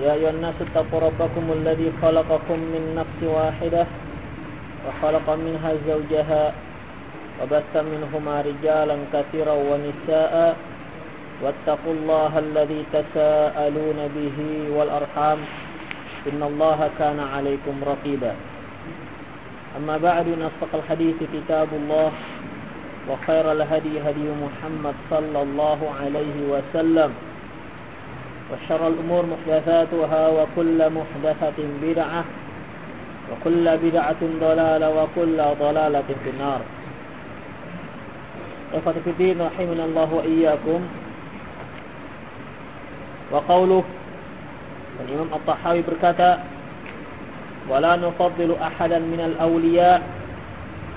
يا أيها الناس اتقوا ربكم الذي خلقكم من نفس واحدة وخلق منها زوجها وبث منهما رجالا كثيرا ونساء واتقوا الله الذي تساءلون به والأرحام إن الله كان عليكم رقيبا. أما بعد نصدق الحديث كتاب الله وخير الهدي هدي محمد صلى الله عليه وسلم. وشر الأمور محدثاتها وكل محدثة بدعة وكل بدعة ضلالة وكل ضلالة في النار. إخوة في الدين رحمنا الله وإياكم. وقوله الإمام الطحاوي berkata ولا نفضل أحدا من الأولياء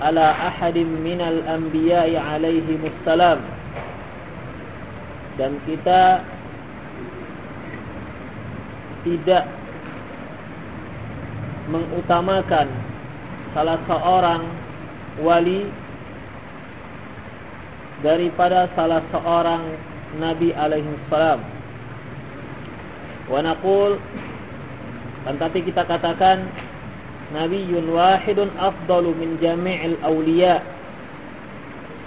على أحد من الأنبياء عليهم السلام. Dan kita tidak mengutamakan salah seorang wali daripada salah seorang nabi alaihi salam. Wa naqul dan tapi kita katakan nabiyyun wahidun afdalu min jami'il awliya.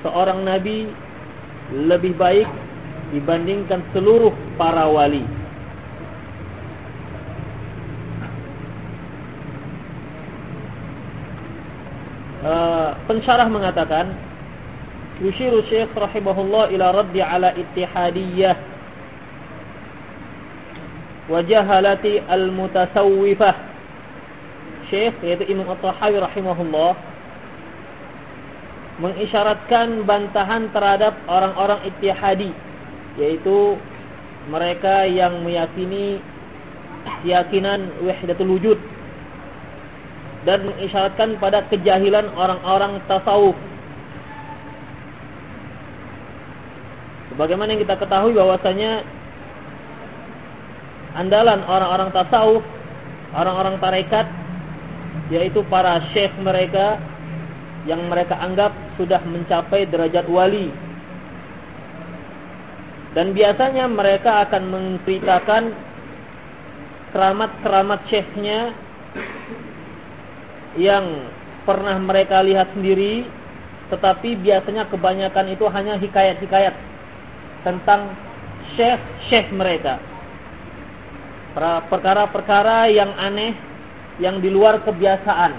Seorang nabi lebih baik dibandingkan seluruh para wali. Uh, pensyarah mengatakan yushiru Syekh rahimahullah ila raddi ala ittihadiyah wa jahalati al-mutasawwifah. Syekh yaitu Imam At-Tahawi rahimahullah mengisyaratkan bantahan terhadap orang-orang ittihadi yaitu mereka yang meyakini keyakinan wahdatul wujud dan mengisyaratkan pada kejahilan orang-orang tasawuf. Sebagaimana yang kita ketahui bahwasanya andalan orang-orang tasawuf, orang-orang tarekat yaitu para syekh mereka yang mereka anggap sudah mencapai derajat wali. Dan biasanya mereka akan menceritakan keramat-keramat syekhnya yang pernah mereka lihat sendiri tetapi biasanya kebanyakan itu hanya hikayat-hikayat tentang syekh-syekh mereka. Perkara-perkara yang aneh yang di luar kebiasaan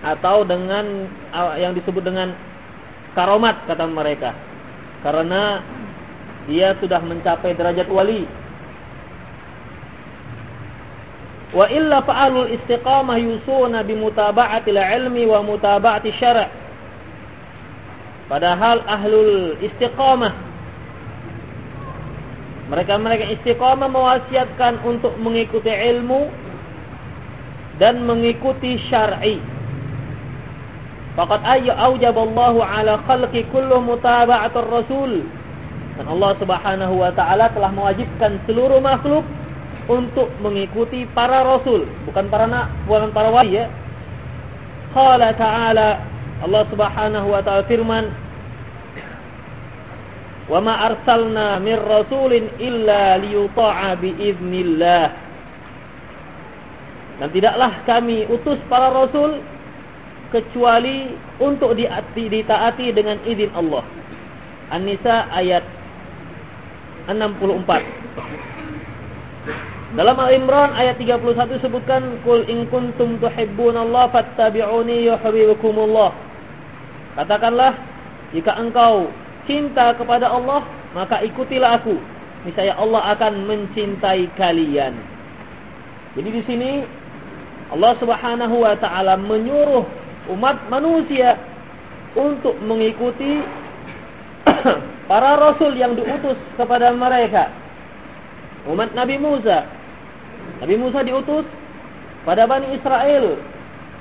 atau dengan yang disebut dengan karomat kata mereka. Karena dia sudah mencapai derajat wali Wa illa fa'alul istiqamah yusuna bimutaba'atil ilmi wa mutaba'ati syara' Padahal ahlul istiqamah mereka-mereka istiqamah mewasiatkan untuk mengikuti ilmu dan mengikuti syar'i. Faqad ayya aujaballahu ala khalqi kullu mutaba'atur rasul. Dan Allah Subhanahu wa taala telah mewajibkan seluruh makhluk untuk mengikuti para rasul, bukan para nak, bukan para wali ya. Qala ta'ala Allah Subhanahu wa taala firman Wa ma arsalna mir rasulin illa liyuta'a bi idznillah. Dan tidaklah kami utus para rasul kecuali untuk ditaati dengan izin Allah. An-Nisa ayat 64. Dalam Al-Imran ayat 31 sebutkan kul in kuntum tuhibbunallaha fattabi'uni yuhibbukumullah. Katakanlah jika engkau cinta kepada Allah maka ikutilah aku. Niscaya Allah akan mencintai kalian. Jadi di sini Allah Subhanahu wa taala menyuruh umat manusia untuk mengikuti para rasul yang diutus kepada mereka. Umat Nabi Musa Nabi Musa diutus pada Bani Israel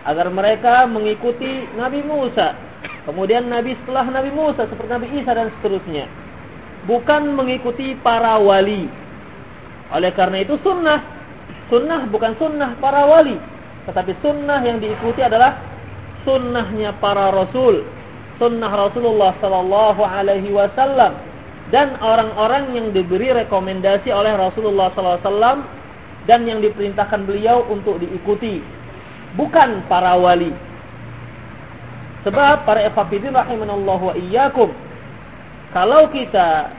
agar mereka mengikuti Nabi Musa. Kemudian Nabi setelah Nabi Musa seperti Nabi Isa dan seterusnya. Bukan mengikuti para wali. Oleh karena itu sunnah. Sunnah bukan sunnah para wali. Tetapi sunnah yang diikuti adalah sunnahnya para rasul. Sunnah Rasulullah Sallallahu Alaihi Wasallam dan orang-orang yang diberi rekomendasi oleh Rasulullah Wasallam dan yang diperintahkan beliau untuk diikuti bukan para wali. Sebab para ikhwatiddin rahimanallahu wa iyyakum kalau kita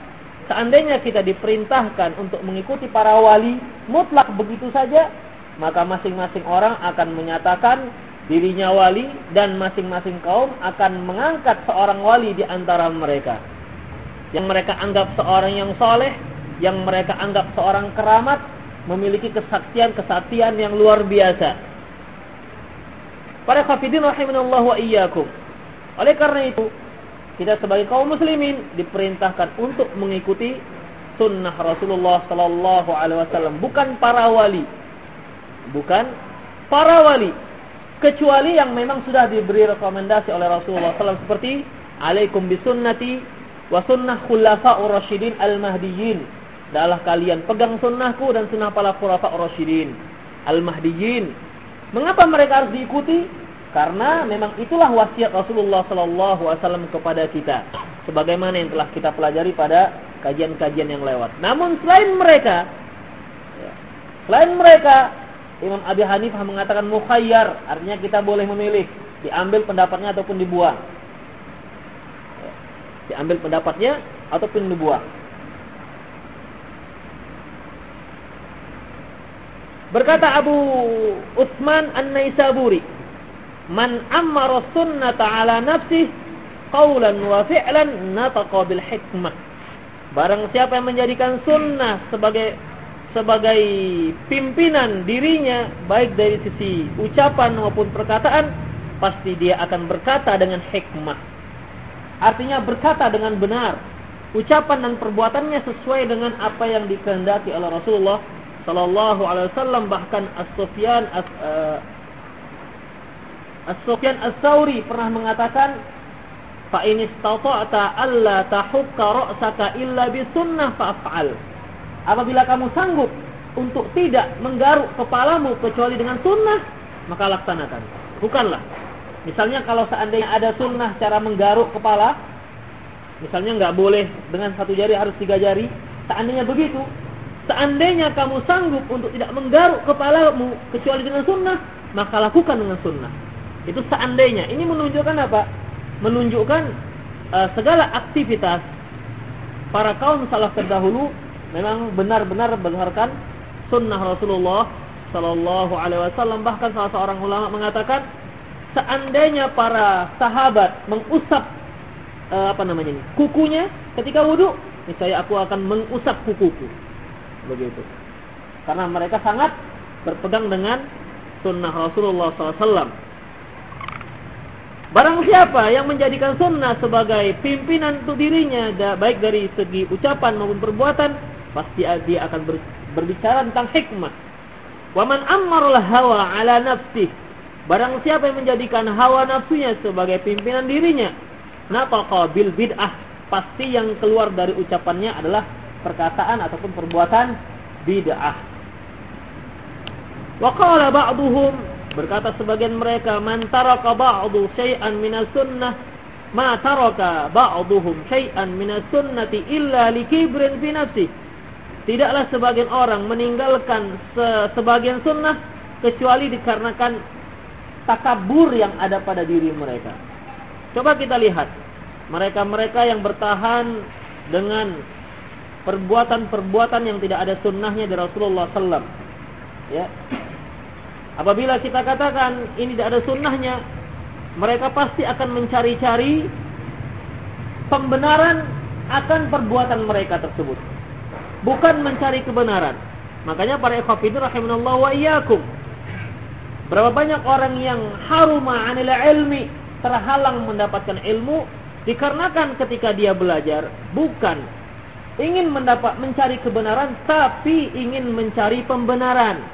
seandainya kita diperintahkan untuk mengikuti para wali mutlak begitu saja maka masing-masing orang akan menyatakan dirinya wali dan masing-masing kaum akan mengangkat seorang wali di antara mereka. Yang mereka anggap seorang yang soleh yang mereka anggap seorang keramat memiliki kesaktian-kesaktian yang luar biasa. Para khafidin rahimanallah wa iyyakum. Oleh karena itu, kita sebagai kaum muslimin diperintahkan untuk mengikuti sunnah Rasulullah sallallahu alaihi wasallam, bukan para wali. Bukan para wali, kecuali yang memang sudah diberi rekomendasi oleh Rasulullah SAW seperti alaikum bisunnati wa sunnah khulafa'ur rasyidin al-mahdiyyin adalah kalian pegang sunnahku dan sunnah para khulafa rasyidin al-mahdiyyin. Mengapa mereka harus diikuti? Karena memang itulah wasiat Rasulullah sallallahu alaihi wasallam kepada kita. Sebagaimana yang telah kita pelajari pada kajian-kajian yang lewat. Namun selain mereka ya, selain mereka Imam Abi Hanifah mengatakan mukhayyar, artinya kita boleh memilih, diambil pendapatnya ataupun dibuang. Ya, diambil pendapatnya ataupun dibuang. Berkata Abu Utsman An-Naisaburi, "Man ammara sunnata ala nafsih qawlan wa fi'lan nataqa bil hikmah." Barang siapa yang menjadikan sunnah sebagai sebagai pimpinan dirinya baik dari sisi ucapan maupun perkataan, pasti dia akan berkata dengan hikmah. Artinya berkata dengan benar. Ucapan dan perbuatannya sesuai dengan apa yang dikehendaki oleh Rasulullah sallallahu alaihi wasallam bahkan As-Sufyan As, uh, As-Sufyan As-Sauri pernah mengatakan fa in istata'ta alla tahukka ra'saka illa bi sunnah fa'al. Apabila kamu sanggup untuk tidak menggaruk kepalamu kecuali dengan sunnah, maka laksanakan. Bukanlah. Misalnya kalau seandainya ada sunnah cara menggaruk kepala, misalnya nggak boleh dengan satu jari harus tiga jari, seandainya begitu, Seandainya kamu sanggup untuk tidak menggaruk kepalamu kecuali dengan sunnah, maka lakukan dengan sunnah. Itu seandainya. Ini menunjukkan apa? Menunjukkan uh, segala aktivitas para kaum salaf terdahulu memang benar-benar berdasarkan sunnah Rasulullah Sallallahu Alaihi Wasallam. Bahkan salah seorang ulama mengatakan, seandainya para sahabat mengusap uh, apa namanya ini kukunya ketika wudhu, misalnya aku akan mengusap kukuku begitu. Karena mereka sangat berpegang dengan sunnah Rasulullah SAW. Barang siapa yang menjadikan sunnah sebagai pimpinan untuk dirinya, baik dari segi ucapan maupun perbuatan, pasti dia akan berbicara tentang hikmah. Waman ammarul hawa ala nafsih. Barang siapa yang menjadikan hawa nafsunya sebagai pimpinan dirinya, nataqa bil bid'ah, pasti yang keluar dari ucapannya adalah perkataan ataupun perbuatan bid'ah. Wa qala ba'duhum berkata sebagian mereka man taraka ba'du syai'an minas sunnah ma taraka ba'duhum syai'an minas sunnati illa likibrin fi nafsi. Tidaklah sebagian orang meninggalkan se sebagian sunnah kecuali dikarenakan takabur yang ada pada diri mereka. Coba kita lihat mereka-mereka yang bertahan dengan perbuatan-perbuatan yang tidak ada sunnahnya dari Rasulullah SAW. Ya. Apabila kita katakan ini tidak ada sunnahnya, mereka pasti akan mencari-cari pembenaran akan perbuatan mereka tersebut. Bukan mencari kebenaran. Makanya para ikhwafidin rahimanallah wa iyyakum. Berapa banyak orang yang haruma anil ilmi, terhalang mendapatkan ilmu dikarenakan ketika dia belajar bukan ingin mendapat mencari kebenaran tapi ingin mencari pembenaran.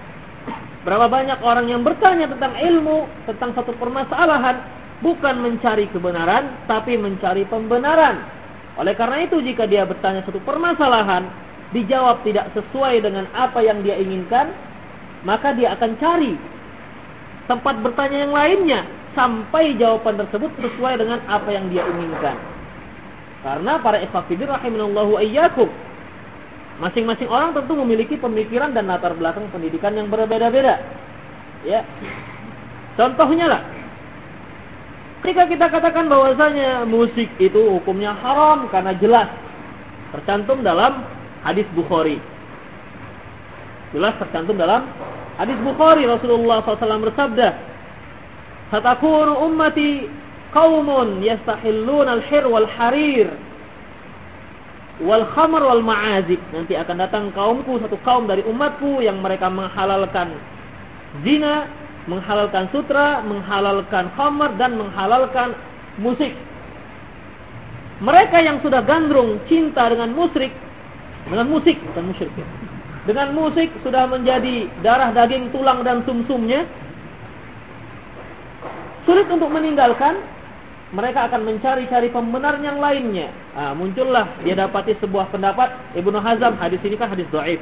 Berapa banyak orang yang bertanya tentang ilmu, tentang satu permasalahan, bukan mencari kebenaran, tapi mencari pembenaran. Oleh karena itu, jika dia bertanya satu permasalahan, dijawab tidak sesuai dengan apa yang dia inginkan, maka dia akan cari tempat bertanya yang lainnya, sampai jawaban tersebut sesuai dengan apa yang dia inginkan. Karena para ikhwafidin rahimanallahu ayyakum. Masing-masing orang tentu memiliki pemikiran dan latar belakang pendidikan yang berbeda-beda. Ya. Contohnya lah. Ketika kita katakan bahwasanya musik itu hukumnya haram karena jelas tercantum dalam hadis Bukhari. Jelas tercantum dalam hadis Bukhari Rasulullah SAW bersabda, "Satakunu ummati qaumun yastahillun al-hir wal harir wal khamar wal ma'azib. Nanti akan datang kaumku satu kaum dari umatku yang mereka menghalalkan zina, menghalalkan sutra, menghalalkan khamar dan menghalalkan musik. Mereka yang sudah gandrung cinta dengan musrik, dengan musik bukan musyrik. Dengan musik sudah menjadi darah daging tulang dan sumsumnya. Sulit untuk meninggalkan mereka akan mencari-cari pembenar yang lainnya. Nah, muncullah dia dapati sebuah pendapat Ibnu Hazm, hadis ini kan hadis dhaif.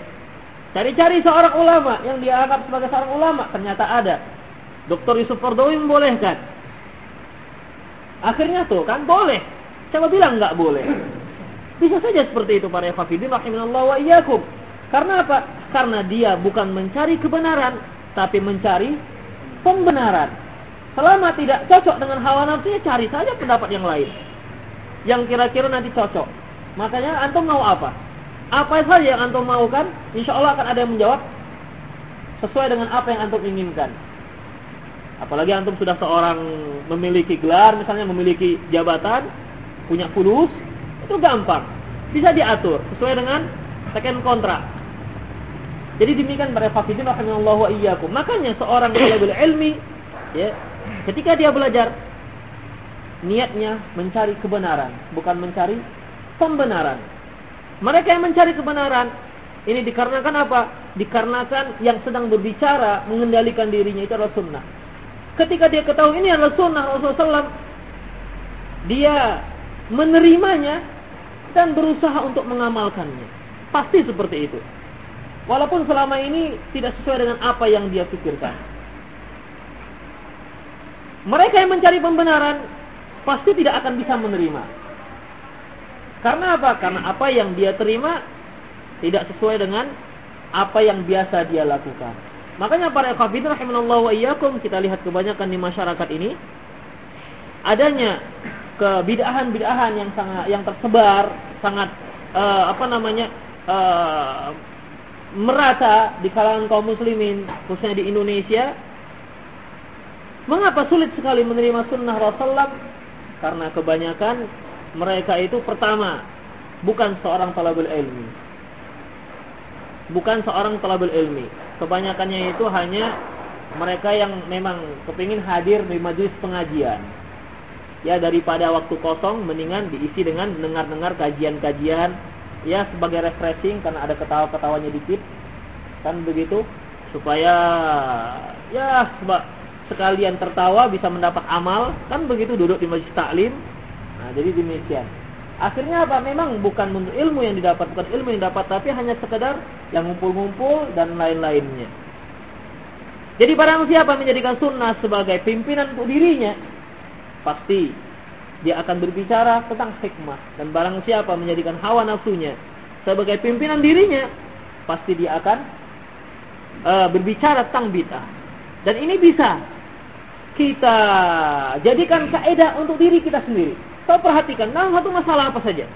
Cari-cari seorang ulama yang dia anggap sebagai seorang ulama, ternyata ada. Dr. Yusuf Qardawi membolehkan. Akhirnya tuh kan boleh. Coba bilang nggak boleh. Bisa saja seperti itu para hafidin rahimanallah wa iyyakum. Karena apa? Karena dia bukan mencari kebenaran, tapi mencari pembenaran. Selama tidak cocok dengan hawa nafsunya, cari saja pendapat yang lain. Yang kira-kira nanti cocok. Makanya antum mau apa? Apa saja yang antum mau kan, insya Allah akan ada yang menjawab sesuai dengan apa yang antum inginkan. Apalagi antum sudah seorang memiliki gelar, misalnya memiliki jabatan, punya fulus, itu gampang. Bisa diatur sesuai dengan second kontrak. Jadi demikian para fakidin rahimahullah wa iyyakum. Makanya seorang talibul ilmi ya, Ketika dia belajar, niatnya mencari kebenaran, bukan mencari pembenaran. Mereka yang mencari kebenaran, ini dikarenakan apa? Dikarenakan yang sedang berbicara, mengendalikan dirinya itu adalah sunnah. Ketika dia ketahui ini adalah sunnah Rasulullah SAW, dia menerimanya dan berusaha untuk mengamalkannya. Pasti seperti itu. Walaupun selama ini tidak sesuai dengan apa yang dia pikirkan. Mereka yang mencari pembenaran pasti tidak akan bisa menerima. Karena apa? Karena apa yang dia terima tidak sesuai dengan apa yang biasa dia lakukan. Makanya para ikhwafidin rahimanallah wa iyyakum kita lihat kebanyakan di masyarakat ini adanya kebidahan-bidahan yang sangat yang tersebar sangat uh, apa namanya uh, merata di kalangan kaum muslimin khususnya di Indonesia Mengapa sulit sekali menerima sunnah Rasulullah? Karena kebanyakan mereka itu pertama bukan seorang talabul ilmi. Bukan seorang talabul ilmi. Kebanyakannya itu hanya mereka yang memang kepingin hadir di majlis pengajian. Ya daripada waktu kosong mendingan diisi dengan dengar-dengar kajian-kajian ya sebagai refreshing karena ada ketawa-ketawanya dikit kan begitu supaya ya sebab sekalian tertawa bisa mendapat amal kan begitu duduk di majlis taklim nah jadi demikian. Akhirnya apa? Memang bukan ilmu yang didapat bukan ilmu yang dapat tapi hanya sekedar yang ngumpul-ngumpul dan lain-lainnya. Jadi barang siapa menjadikan sunnah sebagai pimpinan untuk dirinya pasti dia akan berbicara tentang hikmah. Dan barang siapa menjadikan hawa nafsunya sebagai pimpinan dirinya pasti dia akan uh, berbicara tentang bid'ah. Dan ini bisa kita jadikan kaidah untuk diri kita sendiri. Kau perhatikan dalam satu masalah apa saja.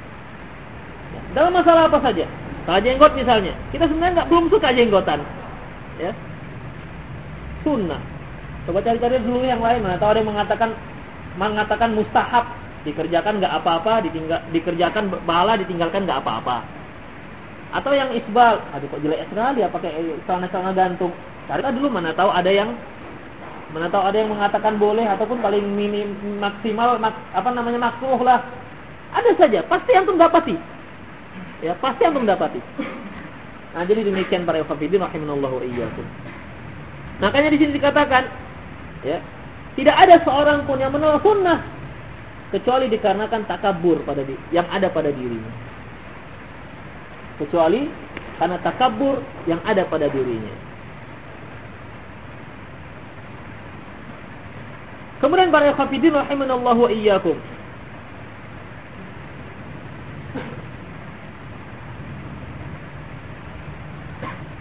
Dalam masalah apa saja. Salah jenggot misalnya. Kita sebenarnya nggak belum suka jenggotan. Ya. sunnah. Coba cari-cari dulu yang lain mana tahu ada yang mengatakan mengatakan mustahab dikerjakan nggak apa-apa, ditinggal dikerjakan pahala ditinggalkan nggak apa-apa. Atau yang isbal, aduh kok jelek sekali ya pakai celana-celana gantung. Cari dulu mana tahu ada yang mana tahu ada yang mengatakan boleh ataupun paling minim maksimal mak, apa namanya makruh lah. Ada saja, pasti antum dapati. Ya, pasti antum dapati. Nah, jadi demikian para ikhwatiddin rahimanallahu iyyakum. Makanya di sini dikatakan ya, tidak ada seorang pun yang menolak sunnah kecuali dikarenakan takabur pada di, yang ada pada dirinya. Kecuali karena takabur yang ada pada dirinya. Kemudian para ikhwatiddin rahimanallahu wa iyyakum.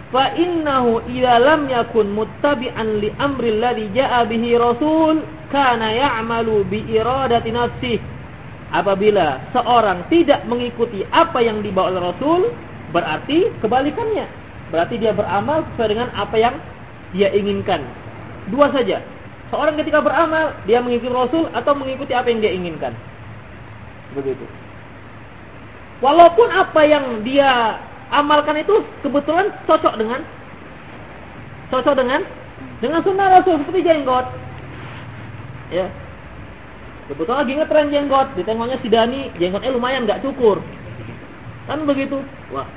Fa innahu idza lam yakun muttabi'an li amri alladhi ja'a bihi rasul kana ya'malu bi iradati nafsihi apabila seorang tidak mengikuti apa yang dibawa oleh Rasul berarti kebalikannya. Berarti dia beramal sesuai dengan apa yang dia inginkan. Dua saja seorang ketika beramal dia mengikuti Rasul atau mengikuti apa yang dia inginkan. Begitu. Walaupun apa yang dia amalkan itu kebetulan cocok dengan cocok dengan dengan sunnah Rasul seperti jenggot. Ya. Kebetulan lagi ngetren jenggot. Ditengoknya si Dani jenggotnya lumayan nggak cukur. Kan begitu. Wah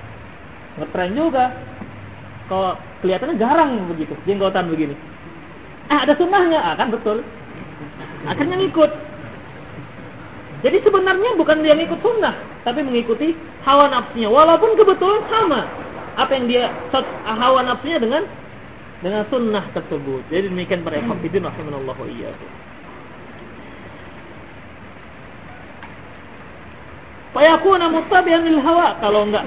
ngetren juga. Kalau kelihatannya garang begitu jenggotan begini ah ada sunnahnya. Ah kan betul. Akhirnya ngikut. Jadi sebenarnya bukan dia ngikut sunnah tapi mengikuti hawa nafsunya. Walaupun kebetulan sama apa yang dia hawa nafsunya dengan dengan sunnah tersebut. Jadi demikian para ikhwatiddin rahimanallahu iyyakum. Fayakuna lil hawa. Kalau enggak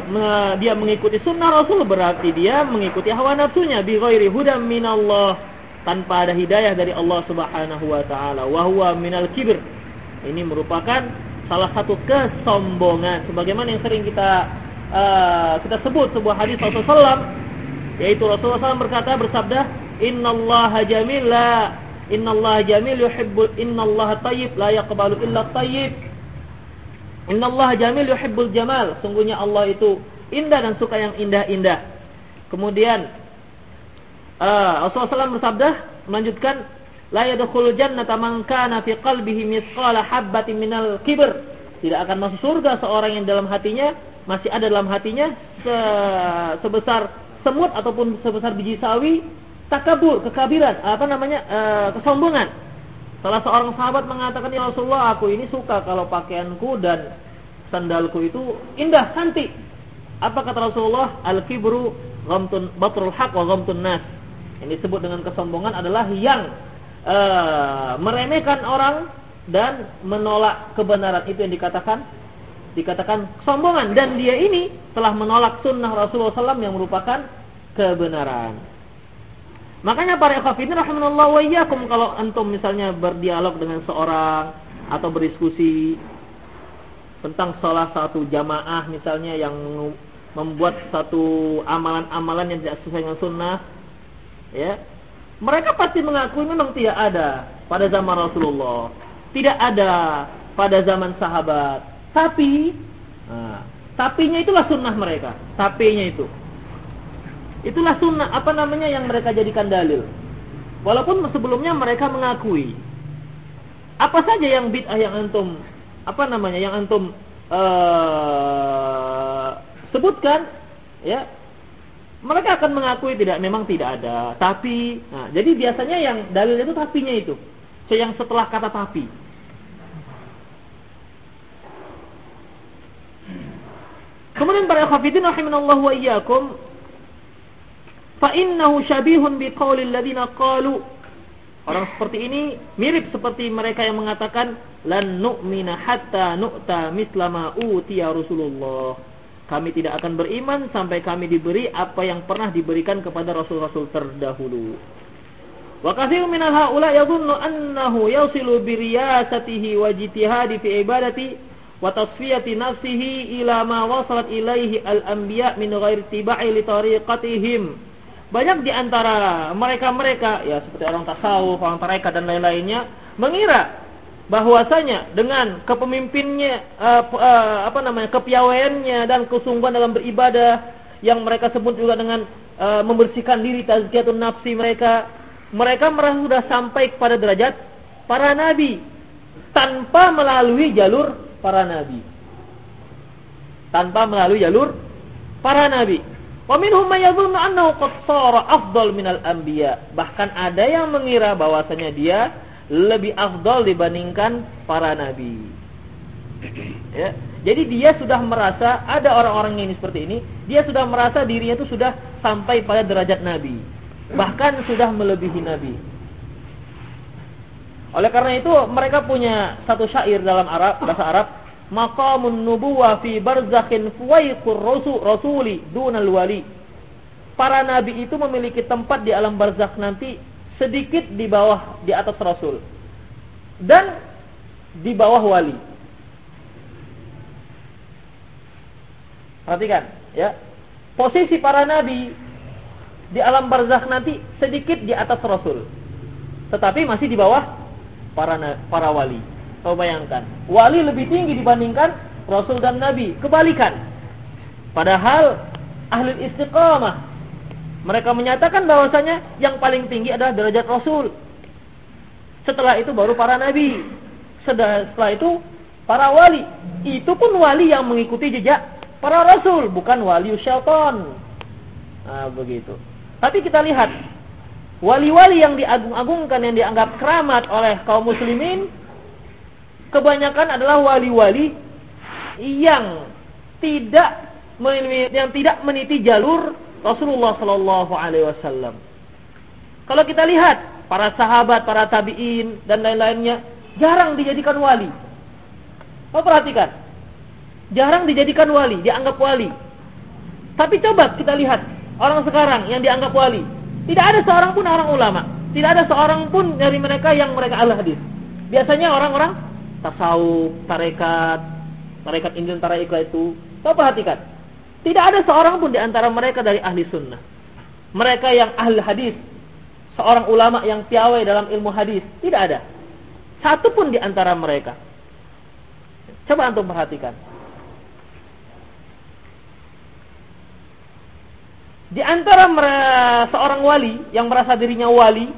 dia mengikuti sunnah Rasul berarti dia mengikuti hawa nafsunya. Bi ghairi hudam minallah tanpa ada hidayah dari Allah Subhanahu wa taala. Wa huwa minal kibr. Ini merupakan salah satu kesombongan sebagaimana yang sering kita uh, kita sebut sebuah hadis Rasulullah yaitu Rasulullah SAW berkata bersabda innallaha jamil la innallaha jamil yuhibbul innallaha tayyib la yaqbalu illa tayyib Inna Allah jamil yuhibbul jamal. Sungguhnya Allah itu indah dan suka yang indah-indah. Kemudian uh, Rasulullah SAW bersabda melanjutkan la yadkhulul jannata man kana fi qalbihi mithqala habatin minal kibr. Tidak akan masuk surga seorang yang dalam hatinya masih ada dalam hatinya se sebesar semut ataupun sebesar biji sawi takabur, kekabiran, apa namanya? Uh, kesombongan. Salah seorang sahabat mengatakan, "Ya Rasulullah, aku ini suka kalau pakaianku dan sandalku itu indah, cantik." Apa kata Rasulullah? Al-kibru ghamtun batrul haq wa ghamtun nas. Yang disebut dengan kesombongan adalah yang uh, meremehkan orang dan menolak kebenaran itu yang dikatakan dikatakan kesombongan dan dia ini telah menolak sunnah Rasulullah SAW yang merupakan kebenaran. Makanya para ikhwafidin rahimahullah wa iyyakum kalau antum misalnya berdialog dengan seorang atau berdiskusi tentang salah satu jamaah misalnya yang membuat satu amalan-amalan yang tidak sesuai dengan sunnah ya. Mereka pasti mengakui memang tidak ada pada zaman Rasulullah. Tidak ada pada zaman sahabat. Tapi nah, tapinya itulah sunnah mereka. Tapinya itu. Itulah sunnah apa namanya yang mereka jadikan dalil. Walaupun sebelumnya mereka mengakui. Apa saja yang bid'ah yang antum apa namanya yang antum uh, sebutkan ya mereka akan mengakui tidak memang tidak ada. Tapi nah, jadi biasanya yang dalil itu tapinya itu. So, yang setelah kata tapi. Kemudian para khafidin rahimanallahu wa iyyakum fa innahu syabihun biqaulil ladina qalu. Orang seperti ini mirip seperti mereka yang mengatakan lan nu'mina hatta nu'ta mithla ma utiya Rasulullah. Kami tidak akan beriman sampai kami diberi apa yang pernah diberikan kepada rasul-rasul terdahulu. Wa katsirun minal haula yadhunnu annahu yasilu bi riyasatihi wa jitihadi fi ibadati wa tasfiyati nafsihi ila ma wasalat ilaihi al-anbiya min ghairi tibai li tariqatihim banyak di antara mereka-mereka ya seperti orang tasawuf, orang tarekat dan lain-lainnya mengira bahwasanya dengan kepemimpinnya uh, uh, apa namanya kepiawaiannya dan kesungguhan dalam beribadah yang mereka sebut juga dengan uh, membersihkan diri tazkiyatun nafsi mereka mereka merasa sudah sampai kepada derajat para nabi tanpa melalui jalur para nabi tanpa melalui jalur para nabi Wa minhum may yadhunnu annahu qad sara afdal minal anbiya. Bahkan ada yang mengira bahwasanya dia lebih afdal dibandingkan para nabi. Ya. Jadi dia sudah merasa ada orang-orang yang ini seperti ini, dia sudah merasa dirinya itu sudah sampai pada derajat nabi. Bahkan sudah melebihi nabi. Oleh karena itu mereka punya satu syair dalam Arab, bahasa Arab maqamun nubuwah fi barzakhin fuwaiqur rasul rasuli dunal wali. Para nabi itu memiliki tempat di alam barzakh nanti sedikit di bawah di atas rasul dan di bawah wali. Perhatikan, ya. Posisi para nabi di alam barzakh nanti sedikit di atas rasul. Tetapi masih di bawah para para wali. Kau bayangkan, wali lebih tinggi dibandingkan Rasul dan Nabi. Kebalikan. Padahal ahli istiqamah mereka menyatakan bahwasanya yang paling tinggi adalah derajat Rasul. Setelah itu baru para nabi. Setelah itu para wali. Itu pun wali yang mengikuti jejak para rasul, bukan wali syaitan. Nah, begitu. Tapi kita lihat wali-wali yang diagung-agungkan yang dianggap keramat oleh kaum muslimin kebanyakan adalah wali-wali yang tidak yang tidak meniti jalur Rasulullah Sallallahu Alaihi Wasallam. Kalau kita lihat para sahabat, para tabiin dan lain-lainnya jarang dijadikan wali. Kau perhatikan, jarang dijadikan wali, dianggap wali. Tapi coba kita lihat orang sekarang yang dianggap wali, tidak ada seorang pun orang ulama, tidak ada seorang pun dari mereka yang mereka al hadis. Biasanya orang-orang tasawuf, tarekat, tarekat Indian tarekat itu. Kau perhatikan. Tidak ada seorang pun di antara mereka dari ahli sunnah. Mereka yang ahli hadis. Seorang ulama yang piawai dalam ilmu hadis. Tidak ada. Satu pun di antara mereka. Coba antum perhatikan. Di antara seorang wali yang merasa dirinya wali,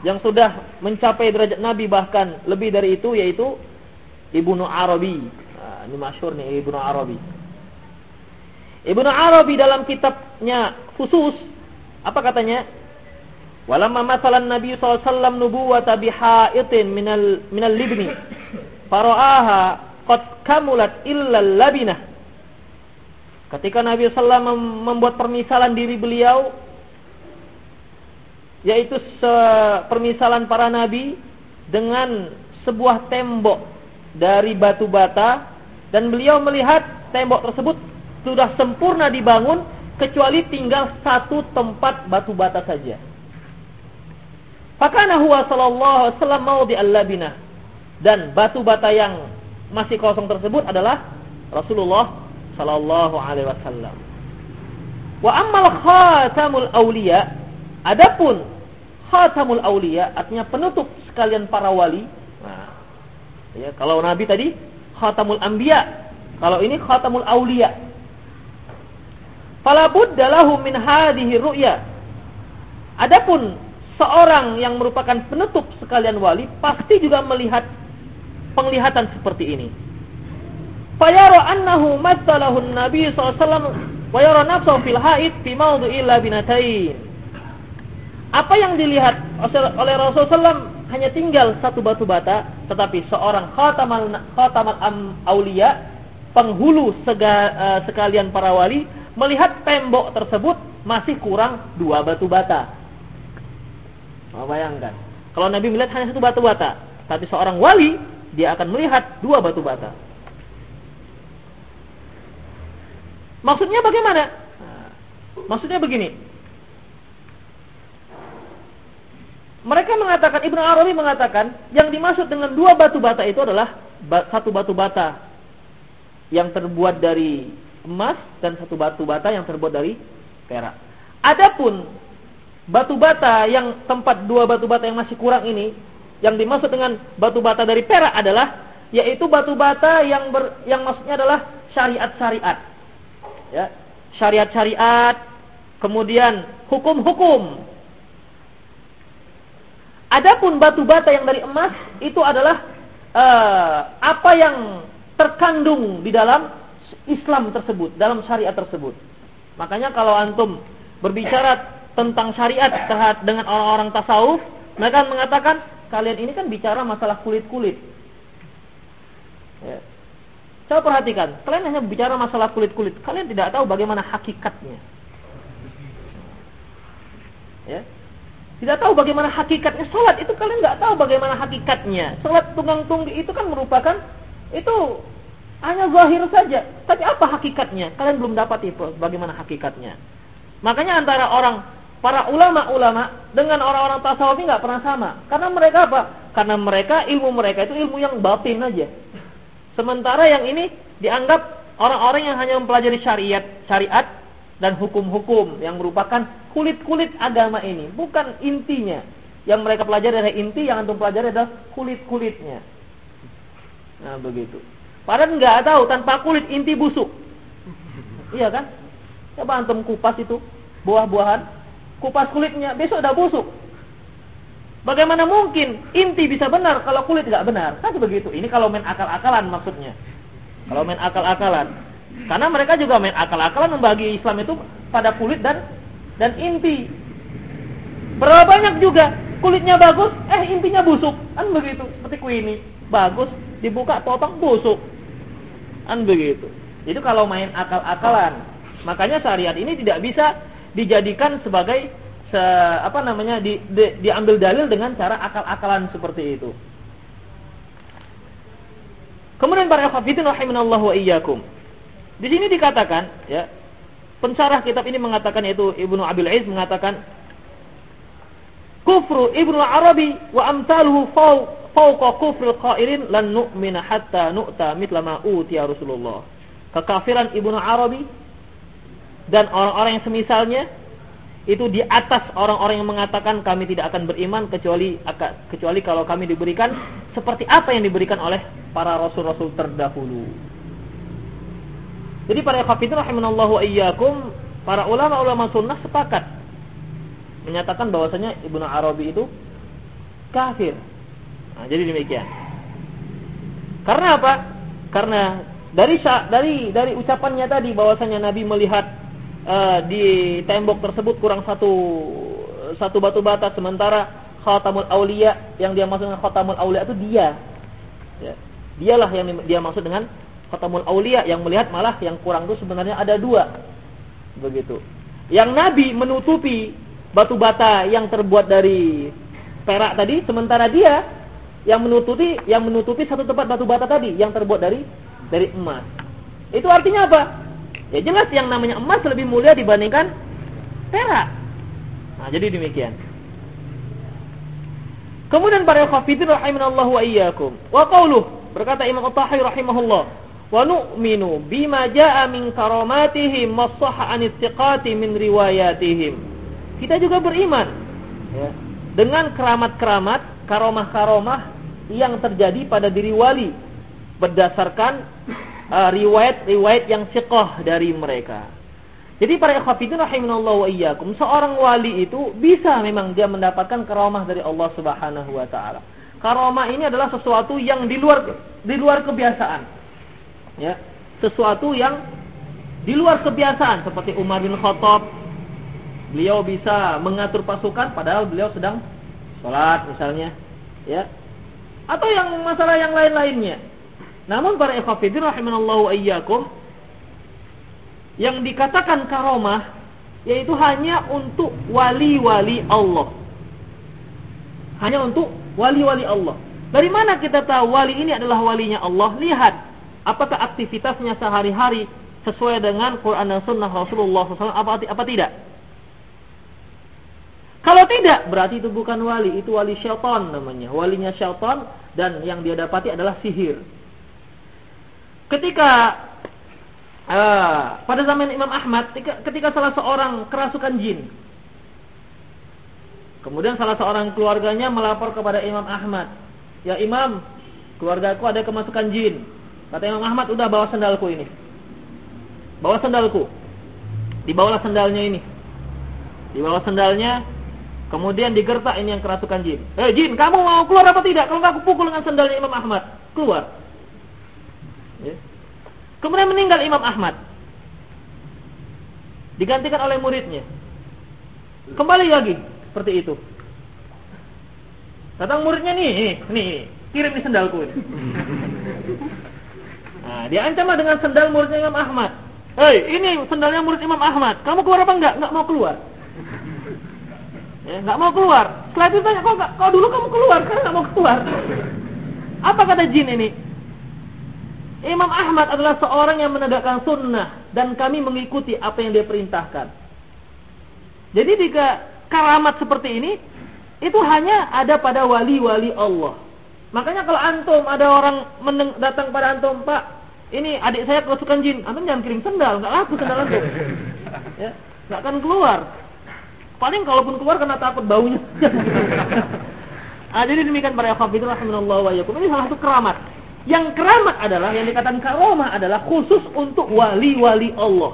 yang sudah mencapai derajat Nabi bahkan lebih dari itu yaitu Ibnu Arabi. Nah, ini masyhur nih Ibnu Arabi. Ibnu Arabi dalam kitabnya khusus apa katanya? Walamma masalan Nabi SAW nubuwata bihaitin minal minal libni faraaha qad kamulat illa labinah. Ketika Nabi SAW membuat permisalan diri beliau yaitu permisalan para nabi dengan sebuah tembok dari batu bata dan beliau melihat tembok tersebut sudah sempurna dibangun kecuali tinggal satu tempat batu bata saja. Fakana huwa sallallahu alaihi wasallam maudi al-labinah dan batu bata yang masih kosong tersebut adalah Rasulullah sallallahu alaihi wasallam. Wa ammal khatamul auliya adapun khatamul aulia artinya penutup sekalian para wali. Nah, ya, kalau nabi tadi khatamul anbiya, kalau ini khatamul aulia. Fala budda min hadhihi ru'ya. Adapun seorang yang merupakan penutup sekalian wali pasti juga melihat penglihatan seperti ini. Fayara annahu matsalahu an-nabi sallallahu alaihi wasallam wa nafsahu fil haid fi labinatain. Apa yang dilihat oleh Rasulullah SAW hanya tinggal satu batu bata, tetapi seorang khatamal khatamal aulia, penghulu sega, uh, sekalian para wali, melihat tembok tersebut masih kurang dua batu bata. Oh, bayangkan, kalau Nabi melihat hanya satu batu bata, tapi seorang wali dia akan melihat dua batu bata. Maksudnya bagaimana? Nah, maksudnya begini, Mereka mengatakan, Ibnu Arabi mengatakan, yang dimaksud dengan dua batu bata itu adalah satu batu bata yang terbuat dari emas dan satu batu bata yang terbuat dari perak. Adapun batu bata yang tempat dua batu bata yang masih kurang ini, yang dimaksud dengan batu bata dari perak adalah yaitu batu bata yang ber, yang maksudnya adalah syariat-syariat. Ya, syariat-syariat, kemudian hukum-hukum. Adapun batu bata yang dari emas itu adalah uh, apa yang terkandung di dalam Islam tersebut, dalam syariat tersebut. Makanya kalau antum berbicara tentang syariat terhadap dengan orang-orang tasawuf, mereka mengatakan kalian ini kan bicara masalah kulit-kulit. Ya. Coba perhatikan, kalian hanya bicara masalah kulit-kulit, kalian tidak tahu bagaimana hakikatnya. Ya. Tidak tahu bagaimana hakikatnya salat itu kalian nggak tahu bagaimana hakikatnya. Salat tunggang tunggi itu kan merupakan itu hanya zahir saja. Tapi apa hakikatnya? Kalian belum dapat itu bagaimana hakikatnya. Makanya antara orang para ulama-ulama dengan orang-orang tasawuf ini nggak pernah sama. Karena mereka apa? Karena mereka ilmu mereka itu ilmu yang batin aja. Sementara yang ini dianggap orang-orang yang hanya mempelajari syariat, syariat dan hukum-hukum yang merupakan kulit-kulit agama ini, bukan intinya. Yang mereka pelajari adalah inti, yang antum pelajari adalah kulit-kulitnya. Nah, begitu. Padahal nggak tahu tanpa kulit inti busuk. Iya kan? Coba antum kupas itu buah-buahan, kupas kulitnya, besok udah busuk. Bagaimana mungkin inti bisa benar kalau kulit nggak benar? Kan begitu. Ini kalau main akal-akalan maksudnya. Kalau main akal-akalan. Karena mereka juga main akal-akalan membagi Islam itu pada kulit dan dan inti. Berapa banyak juga kulitnya bagus, eh intinya busuk. Kan begitu. Seperti ini. Bagus, dibuka potong busuk. Kan begitu. Itu kalau main akal-akalan. Makanya syariat ini tidak bisa dijadikan sebagai se, apa namanya di, di, diambil dalil dengan cara akal-akalan seperti itu. Kemudian para ikhwatiddin rahimanallahu wa iyyakum. Di sini dikatakan ya, pensyarah kitab ini mengatakan yaitu Ibnu Abil Aiz mengatakan kufru Ibnu Arabi wa amtaluhu fauqa kufril qairin lan nu'mina hatta nu'ta mithla ma utiya Rasulullah. Kekafiran Ibnu Arabi dan orang-orang yang semisalnya itu di atas orang-orang yang mengatakan kami tidak akan beriman kecuali kecuali kalau kami diberikan seperti apa yang diberikan oleh para rasul-rasul terdahulu. Jadi para ikhwatiddin rahimanallahu iyyakum, para ulama-ulama sunnah sepakat menyatakan bahwasanya Ibnu Arabi itu kafir. Nah, jadi demikian. Karena apa? Karena dari dari dari ucapannya tadi bahwasanya Nabi melihat uh, di tembok tersebut kurang satu satu batu bata sementara khatamul aulia yang dia maksud dengan khatamul aulia itu dia. Ya. Dialah yang dia maksud dengan khatamul aulia yang melihat malah yang kurang itu sebenarnya ada dua. Begitu. Yang Nabi menutupi batu bata yang terbuat dari perak tadi sementara dia yang menutupi yang menutupi satu tempat batu bata tadi yang terbuat dari dari emas. Itu artinya apa? Ya jelas yang namanya emas lebih mulia dibandingkan perak. Nah, jadi demikian. Kemudian para khafidin rahimanallahu wa iyyakum. Wa qauluh berkata Imam At-Tahawi rahimahullah, "Wa nu'minu bima jaa'a min karamatihim masahha an min riwayatihim." Kita juga beriman ya, dengan keramat-keramat, karomah-karomah yang terjadi pada diri wali berdasarkan riwayat-riwayat uh, yang siqah dari mereka. Jadi para ikhwatiddin rahimanallahu wa iyyakum, seorang wali itu bisa memang dia mendapatkan karamah dari Allah Subhanahu wa taala. Karamah ini adalah sesuatu yang di luar di luar kebiasaan. Ya, sesuatu yang di luar kebiasaan seperti Umar bin Khattab beliau bisa mengatur pasukan padahal beliau sedang sholat misalnya ya atau yang masalah yang lain-lainnya. Namun para ikhwatiddin rahimanallahu ayyakum yang dikatakan karomah yaitu hanya untuk wali-wali Allah. Hanya untuk wali-wali Allah. Dari mana kita tahu wali ini adalah walinya Allah? Lihat apakah aktivitasnya sehari-hari sesuai dengan Quran dan Sunnah Rasulullah SAW apa, apa tidak? Kalau tidak, berarti itu bukan wali, itu wali syaitan namanya. Walinya syaitan dan yang dia dapati adalah sihir. Ketika uh, pada zaman Imam Ahmad ketika, ketika salah seorang kerasukan jin. Kemudian salah seorang keluarganya melapor kepada Imam Ahmad. Ya Imam, keluargaku ada kemasukan jin. Kata Imam Ahmad, udah bawa sendalku ini. Bawa sendalku. Dibawalah sendalnya ini. Dibawa sendalnya, kemudian digertak ini yang kerasukan jin. Eh jin, kamu mau keluar apa tidak? Kalau aku pukul dengan sendalnya Imam Ahmad, keluar. Ya. Kemudian meninggal Imam Ahmad. Digantikan oleh muridnya. Kembali lagi seperti itu. Datang muridnya nih, nih, kirim nih sendalku ini. Nah, dia ancam dengan sendal muridnya Imam Ahmad. Hei, ini sendalnya murid Imam Ahmad. Kamu keluar apa enggak? Enggak mau keluar. Ya, enggak mau keluar. Setelah itu tanya, kok, kok dulu kamu keluar? Karena enggak mau keluar. Apa kata jin ini? Imam Ahmad adalah seorang yang menegakkan sunnah dan kami mengikuti apa yang dia perintahkan. Jadi jika karamat seperti ini itu hanya ada pada wali-wali Allah. Makanya kalau antum ada orang datang pada antum, Pak, ini adik saya kerasukan jin, antum jangan kirim sendal, nggak laku sendal antum. Ya, nggak akan keluar. Paling kalaupun keluar kena takut baunya. ah, jadi demikian para ikhwan rahimallahu wa Ini salah satu keramat. Yang keramat adalah yang dikatakan karomah adalah khusus untuk wali-wali Allah.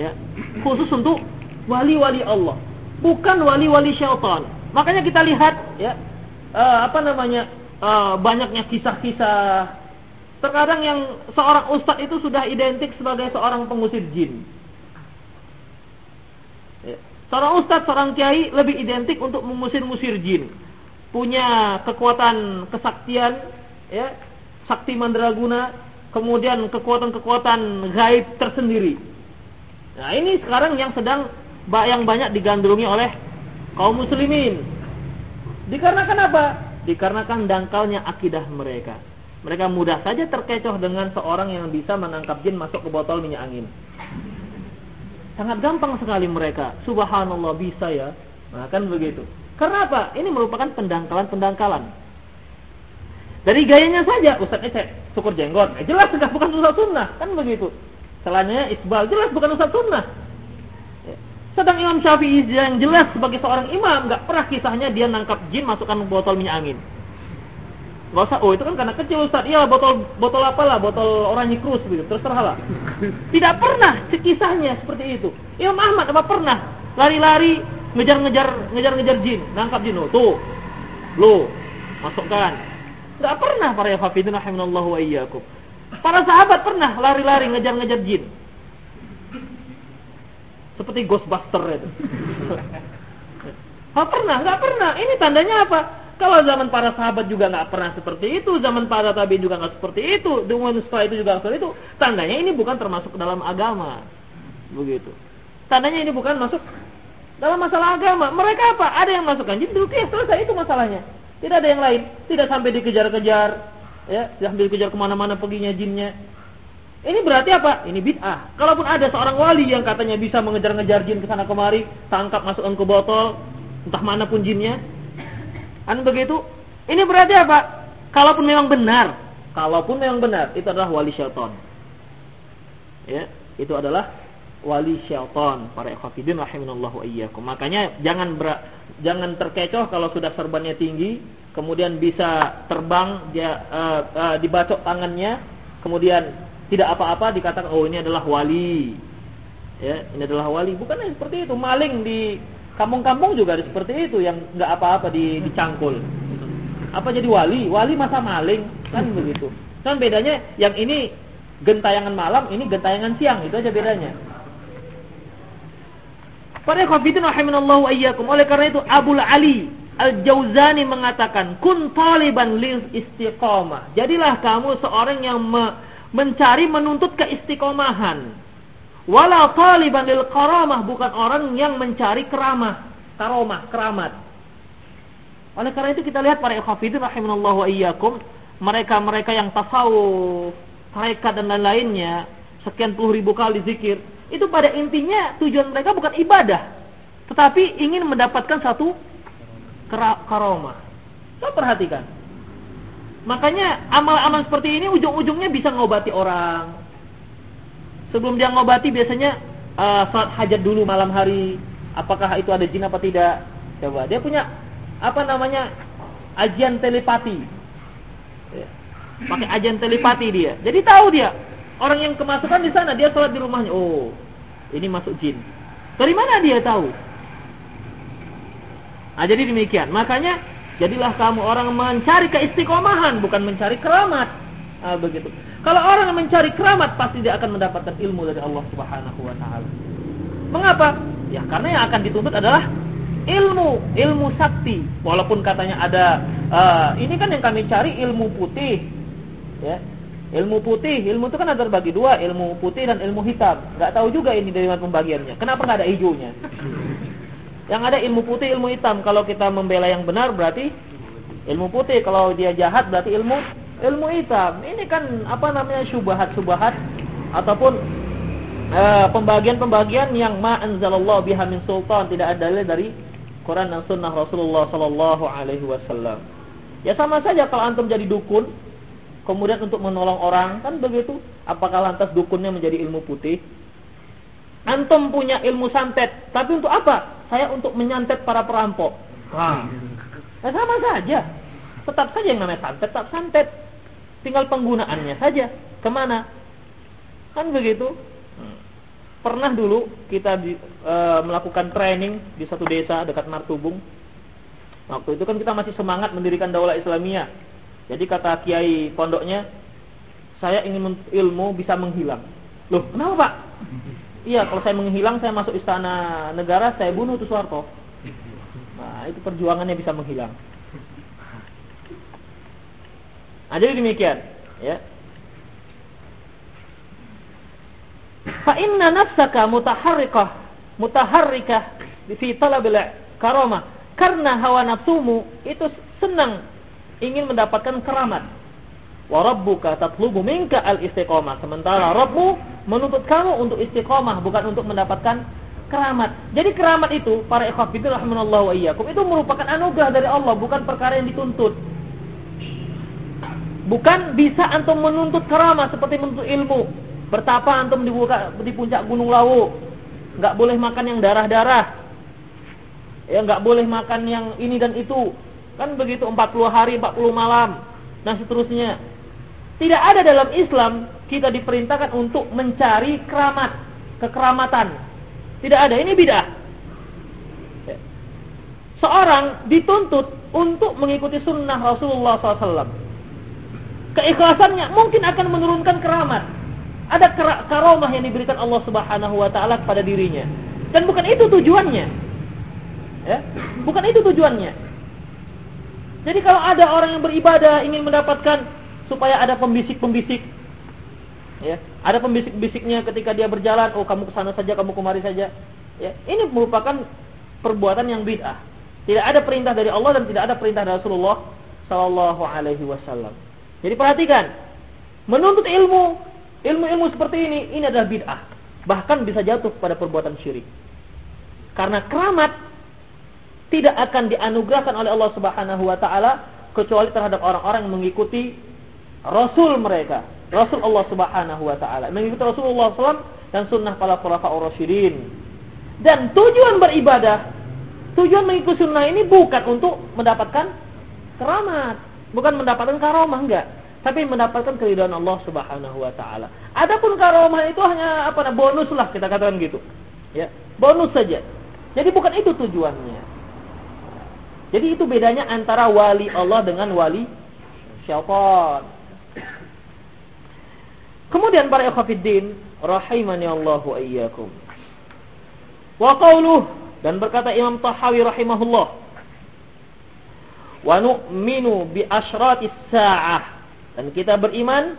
Ya, khusus untuk wali-wali Allah, bukan wali-wali syaitan. Makanya kita lihat ya uh, apa namanya uh, banyaknya kisah-kisah terkadang yang seorang ustadz itu sudah identik sebagai seorang pengusir jin. Seorang ustadz, seorang kiai lebih identik untuk mengusir-musir jin. Punya kekuatan kesaktian ya, sakti mandraguna, kemudian kekuatan-kekuatan gaib tersendiri. Nah, ini sekarang yang sedang yang banyak digandrungi oleh kaum muslimin. Dikarenakan apa? Dikarenakan dangkalnya akidah mereka. Mereka mudah saja terkecoh dengan seorang yang bisa menangkap jin masuk ke botol minyak angin. Sangat gampang sekali mereka. Subhanallah bisa ya. Nah, kan begitu. Karena apa? Ini merupakan pendangkalan-pendangkalan. Dari gayanya saja, Ustaz Ecek, syukur jenggot. Eh, jelas bukan Ustaz Sunnah, kan begitu. Selanjutnya isbal, jelas bukan Ustaz Sunnah. Ya. Sedang Imam Syafi'i yang jelas sebagai seorang imam, enggak pernah kisahnya dia nangkap jin masukkan botol minyak angin. Gak usah, oh itu kan karena kecil Ustaz. Iya botol botol apalah, botol oranye krus gitu, terserah lah. Tidak pernah kisahnya seperti itu. Imam Ahmad apa pernah lari-lari ngejar-ngejar ngejar-ngejar jin, nangkap jin. Oh, tuh, lo masukkan Gak pernah para hafidun rahimanallahu wa iyyakum. Para sahabat pernah lari-lari ngejar-ngejar jin. Seperti Ghostbuster itu. Gak pernah, gak pernah. Ini tandanya apa? Kalau zaman para sahabat juga nggak pernah seperti itu, zaman para tabi juga nggak seperti itu, dengan setelah itu juga seperti itu, tandanya ini bukan termasuk dalam agama, begitu. Tandanya ini bukan masuk dalam masalah agama. Mereka apa? Ada yang masukkan jin, ya selesai itu masalahnya. Tidak ada yang lain. Tidak sampai dikejar-kejar. Ya, sampai dikejar ke mana-mana perginya jinnya. Ini berarti apa? Ini bid'ah. Kalaupun ada seorang wali yang katanya bisa mengejar-ngejar jin ke sana kemari, tangkap masukkan ke botol, entah mana pun jinnya. Kan begitu? Ini berarti apa? Kalaupun memang benar, kalaupun memang benar, itu adalah wali syaitan. Ya, itu adalah wali syaitan para ikhwatiddin rahimanallahu iyyakum. Makanya jangan ber, jangan terkecoh kalau sudah serbannya tinggi, kemudian bisa terbang dia uh, uh, dibacok tangannya, kemudian tidak apa-apa dikatakan oh ini adalah wali. Ya, ini adalah wali. Bukan seperti itu. Maling di kampung-kampung juga ada seperti itu yang nggak apa-apa di, dicangkul. Apa jadi wali? Wali masa maling kan begitu. Kan bedanya yang ini gentayangan malam, ini gentayangan siang, itu aja bedanya. Para khafidin rahimanallahu ayyakum. Oleh karena itu Abu Ali Al-Jauzani mengatakan, "Kun taliban lil istiqamah." Jadilah kamu seorang yang me mencari menuntut keistiqomahan. Wala taliban lil karamah, bukan orang yang mencari keramah, karomah, keramat. Oleh karena itu kita lihat para khafidin rahimanallahu ayyakum, mereka-mereka yang tasawuf, tarekat dan lain-lainnya, sekian puluh ribu kali zikir, itu pada intinya tujuan mereka bukan ibadah, tetapi ingin mendapatkan satu karomah. Saya perhatikan. Makanya amal-amal seperti ini ujung-ujungnya bisa ngobati orang. Sebelum dia ngobati biasanya uh, salat hajat dulu malam hari. Apakah itu ada jin apa tidak? Coba. Dia punya apa namanya? ajian telepati. Ya. Pakai ajian telepati dia. Jadi tahu dia. Orang yang kemasukan di sana dia sholat di rumahnya. Oh, ini masuk jin. Dari mana dia tahu? Nah, jadi demikian. Makanya jadilah kamu orang mencari keistiqomahan bukan mencari keramat. Nah, begitu. Kalau orang yang mencari keramat pasti dia akan mendapatkan ilmu dari Allah Subhanahu wa taala. Mengapa? Ya karena yang akan dituntut adalah ilmu, ilmu sakti. Walaupun katanya ada uh, ini kan yang kami cari ilmu putih. Ya. Ilmu putih, ilmu itu kan ada terbagi dua, ilmu putih dan ilmu hitam. Gak tahu juga ini dari mana pembagiannya. Kenapa nggak ada hijaunya? Yang ada ilmu putih, ilmu hitam. Kalau kita membela yang benar berarti ilmu putih. Kalau dia jahat berarti ilmu ilmu hitam. Ini kan apa namanya syubhat-syubhat ataupun eh, pembagian-pembagian uh, yang ma anzalallahu biha min sultan tidak ada dalil dari Quran dan sunnah Rasulullah sallallahu alaihi wasallam. Ya sama saja kalau antum jadi dukun kemudian untuk menolong orang kan begitu. Apakah lantas dukunnya menjadi ilmu putih? Antum punya ilmu santet, tapi untuk apa? Saya untuk menyantet para perampok. Nah, sama saja. Tetap saja yang namanya santet, tetap santet. Tinggal penggunaannya saja. Ke mana? Kan begitu. Pernah dulu kita di, e, melakukan training di satu desa dekat Martubung. Waktu itu kan kita masih semangat mendirikan daulah Islamiyah. Jadi kata kiai pondoknya, saya ingin ilmu bisa menghilang. Loh, kenapa Pak? Iya, kalau saya menghilang, saya masuk istana negara, saya bunuh tuh Soeharto. Nah, itu perjuangannya bisa menghilang. Nah, jadi demikian, ya. Fa inna nafsaka mutaharrikah, mutaharrikah fi talabil karama. Karena hawa nafsumu itu senang ingin mendapatkan keramat. Wa rabbuka tatlubu minka al-istiqamah. Sementara Rabbmu menuntut kamu untuk istiqamah bukan untuk mendapatkan keramat. Jadi keramat itu para ikhwatiddin rahimanallahu wa iyyakum itu merupakan anugerah dari Allah, bukan perkara yang dituntut. Bukan bisa antum menuntut keramat seperti menuntut ilmu. Bertapa antum dibuka di puncak Gunung Lawu. Enggak boleh makan yang darah-darah. Ya enggak boleh makan yang ini dan itu. Kan begitu 40 hari, 40 malam. Nah seterusnya. Tidak ada dalam Islam kita diperintahkan untuk mencari keramat, kekeramatan. Tidak ada, ini bid'ah. Seorang dituntut untuk mengikuti sunnah Rasulullah SAW keikhlasannya mungkin akan menurunkan keramat. Ada karomah yang diberikan Allah Subhanahu wa taala kepada dirinya. Dan bukan itu tujuannya. Ya, bukan itu tujuannya. Jadi kalau ada orang yang beribadah ingin mendapatkan supaya ada pembisik-pembisik ya, ada pembisik-bisiknya ketika dia berjalan, oh kamu ke sana saja, kamu kemari saja. Ya, ini merupakan perbuatan yang bid'ah. Tidak ada perintah dari Allah dan tidak ada perintah dari Rasulullah sallallahu alaihi wasallam. Jadi perhatikan, menuntut ilmu, ilmu-ilmu seperti ini, ini adalah bid'ah. Bahkan bisa jatuh pada perbuatan syirik. Karena keramat tidak akan dianugerahkan oleh Allah Subhanahu wa taala kecuali terhadap orang-orang yang mengikuti rasul mereka, rasul Allah Subhanahu wa taala, mengikuti Rasulullah SAW dan sunnah para khulafaur rasyidin. Dan tujuan beribadah, tujuan mengikuti sunnah ini bukan untuk mendapatkan keramat, Bukan mendapatkan karomah enggak, tapi mendapatkan keridhaan Allah Subhanahu wa taala. Adapun karomah itu hanya apa bonus lah kita katakan gitu. Ya, bonus saja. Jadi bukan itu tujuannya. Jadi itu bedanya antara wali Allah dengan wali syaitan. Kemudian para ikhwatiddin rahimani Allahu ayyakum. Wa qawluh dan berkata Imam Tahawi rahimahullah wa nu'minu bi asyratis sa'ah dan kita beriman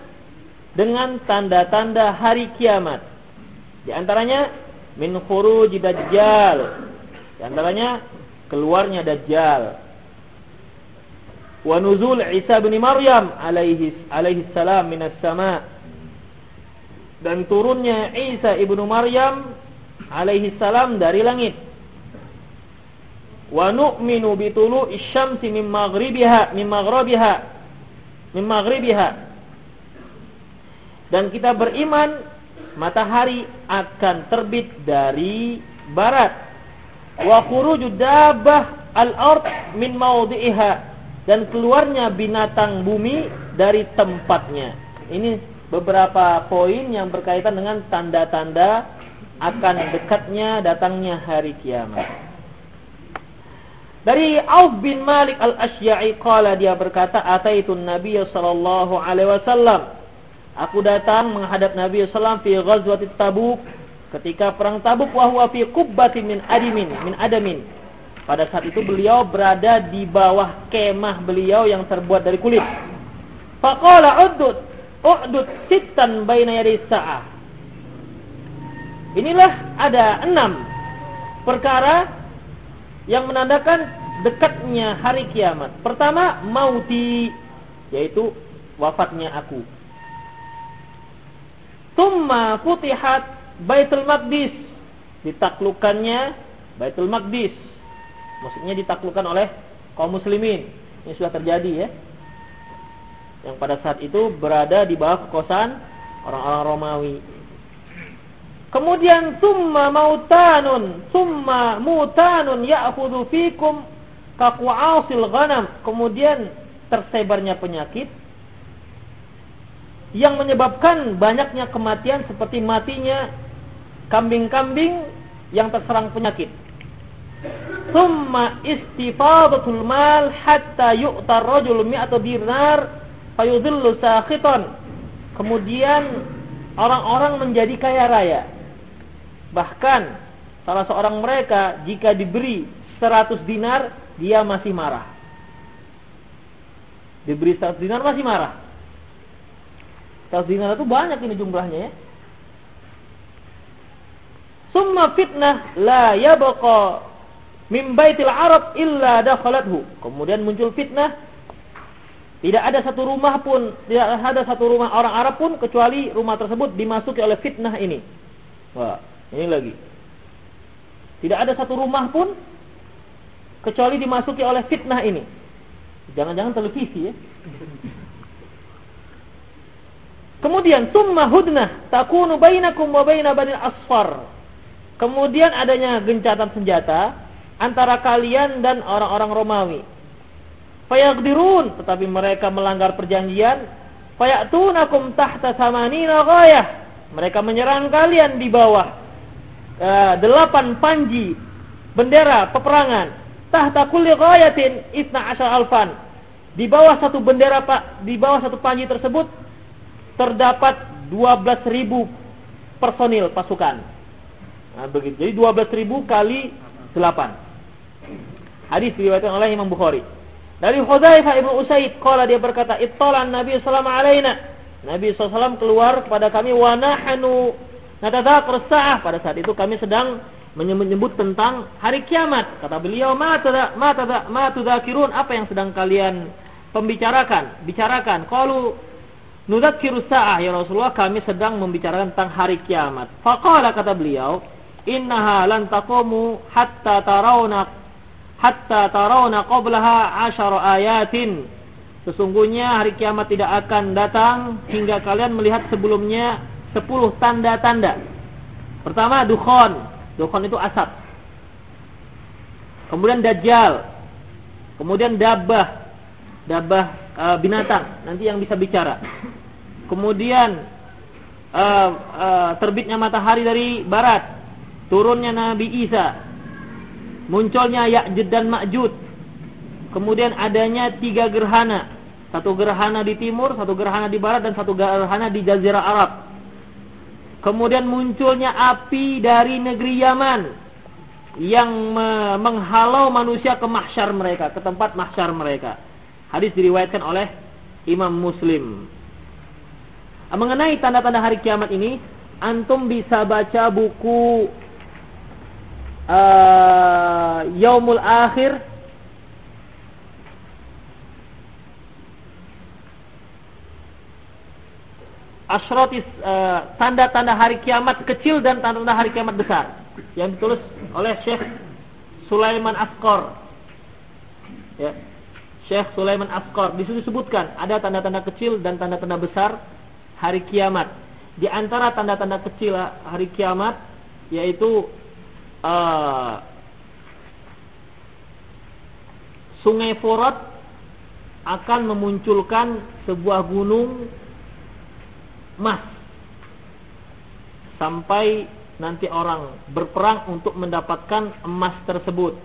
dengan tanda-tanda hari kiamat. Di antaranya min khuruj dajjal. Di antaranya keluarnya dajjal. Wa nuzul Isa bin Maryam alaihi alaihi salam minas sama. Dan turunnya Isa ibnu Maryam alaihi salam dari langit wa nu'minu bi tulu'i syamsi min maghribiha min maghribiha min maghribiha dan kita beriman matahari akan terbit dari barat. Wa khuruju dabbah al-ard min mawdi'iha dan keluarnya binatang bumi dari tempatnya. Ini beberapa poin yang berkaitan dengan tanda-tanda akan dekatnya datangnya hari kiamat. Dari Auf bin Malik al-Ashya'i qala dia berkata ataitun Nabi sallallahu alaihi wasallam Aku datang menghadap Nabi sallallahu fi ghazwati Tabuk ketika perang Tabuk wa huwa fi qubbatin min adimin min adamin. Pada saat itu beliau berada di bawah kemah beliau yang terbuat dari kulit. Faqala udud udud sittan baina yaday sa'ah. Inilah ada enam perkara yang menandakan dekatnya hari kiamat. Pertama, mauti yaitu wafatnya aku. Tumma futihat Baitul Maqdis. Ditaklukannya Baitul Maqdis. Maksudnya ditaklukkan oleh kaum muslimin. Ini sudah terjadi ya. Yang pada saat itu berada di bawah kekuasaan orang-orang Romawi. Kemudian summa mautanun, summa mutanun ya'khudhu fikum kaqu'asil ghanam. Kemudian tersebarnya penyakit yang menyebabkan banyaknya kematian seperti matinya kambing-kambing yang terserang penyakit. Thumma istifadatul mal hatta yu'tar rajul mi'ata dinar fayudhillu sakhitan. Kemudian orang-orang menjadi kaya raya. Bahkan salah seorang mereka jika diberi 100 dinar dia masih marah. Diberi 100 dinar masih marah. Kalau dinar itu banyak ini jumlahnya ya. Summa fitnah la yabqa min baitil Arab illa dakhalathu. Kemudian muncul fitnah tidak ada satu rumah pun, tidak ada satu rumah orang Arab pun kecuali rumah tersebut dimasuki oleh fitnah ini. Wah, ini lagi. Tidak ada satu rumah pun kecuali dimasuki oleh fitnah ini. Jangan-jangan televisi ya. Kemudian summa hudnah takunu bainakum wa baina banil asfar. Kemudian adanya gencatan senjata antara kalian dan orang-orang Romawi. Fayaqdirun, tetapi mereka melanggar perjanjian. Fayatunakum tahta samanina ghayah. Mereka menyerang kalian di bawah uh, delapan panji bendera peperangan. Tahta kulli ghayatin isna asal alfan. Di bawah satu bendera pak, di bawah satu panji tersebut terdapat 12.000 personil pasukan. Nah, begitu. Jadi 12.000 kali 8. Hadis diriwayatkan oleh Imam Bukhari. Dari Hudzaifah ibnu Usaid, kala dia berkata, "Ittalan Nabi sallallahu alaina." Nabi SAW keluar kepada kami wa nahnu natadzakar sa'ah. Pada saat itu kami sedang menyebut tentang hari kiamat. Kata beliau, "Ma tada ma tada ma tudzakirun?" Apa yang sedang kalian pembicarakan? Bicarakan. Qalu Nudakiru sa'ah ya Rasulullah kami sedang membicarakan tentang hari kiamat. Faqala kata beliau, "Innaha lan taqumu hatta tarawna hatta tarawna qablaha asyara ayatin." Sesungguhnya hari kiamat tidak akan datang hingga kalian melihat sebelumnya 10 tanda-tanda. Pertama dukhon. Dukhon itu asap. Kemudian dajjal. Kemudian dabah. Dabah e, binatang nanti yang bisa bicara. Kemudian uh, uh, terbitnya matahari dari barat, turunnya Nabi Isa, munculnya Ya'jud dan Ma'jud. Kemudian adanya tiga gerhana, satu gerhana di timur, satu gerhana di barat dan satu gerhana di Jazirah Arab. Kemudian munculnya api dari negeri Yaman yang menghalau manusia ke mahsyar mereka, ke tempat mahsyar mereka. Hadis diriwayatkan oleh Imam Muslim. Mengenai tanda-tanda hari kiamat ini, antum bisa baca buku uh, Yaumul Akhir Asrotis uh, tanda-tanda hari kiamat kecil dan tanda-tanda hari kiamat besar yang ditulis oleh Syekh Sulaiman Askor. Ya. Syekh Sulaiman Askor di situ disebutkan ada tanda-tanda kecil dan tanda-tanda besar hari kiamat. di antara tanda-tanda kecil hari kiamat yaitu uh, Sungai Forat akan memunculkan sebuah gunung emas sampai nanti orang berperang untuk mendapatkan emas tersebut.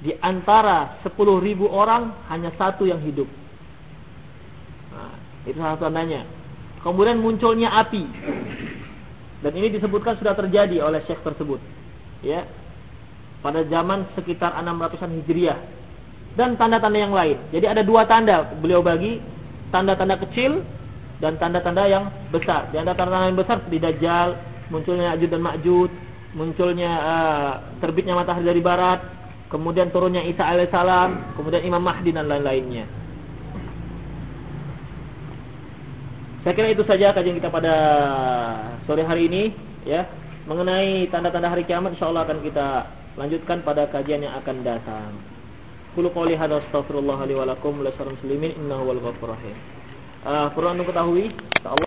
Di antara 10 ribu orang hanya satu yang hidup. Nah, itu salah satu tandanya. Kemudian munculnya api. Dan ini disebutkan sudah terjadi oleh syekh tersebut. Ya. Pada zaman sekitar 600-an Hijriah. Dan tanda-tanda yang lain. Jadi ada dua tanda beliau bagi. Tanda-tanda kecil dan tanda-tanda yang besar. Di antara tanda-tanda yang besar seperti Dajjal, munculnya Ya'juj dan Ma'juj, munculnya uh, terbitnya matahari dari barat, kemudian turunnya Isa alaihissalam, kemudian Imam Mahdi dan lain-lainnya. Saya kira itu saja kajian kita pada sore hari ini, ya. Mengenai tanda-tanda hari kiamat insyaallah akan kita lanjutkan pada kajian yang akan datang. Qul qouli hadza astaghfirullah li wa muslimin innahu wal ghafurur. Uh, perlu anda ketahui,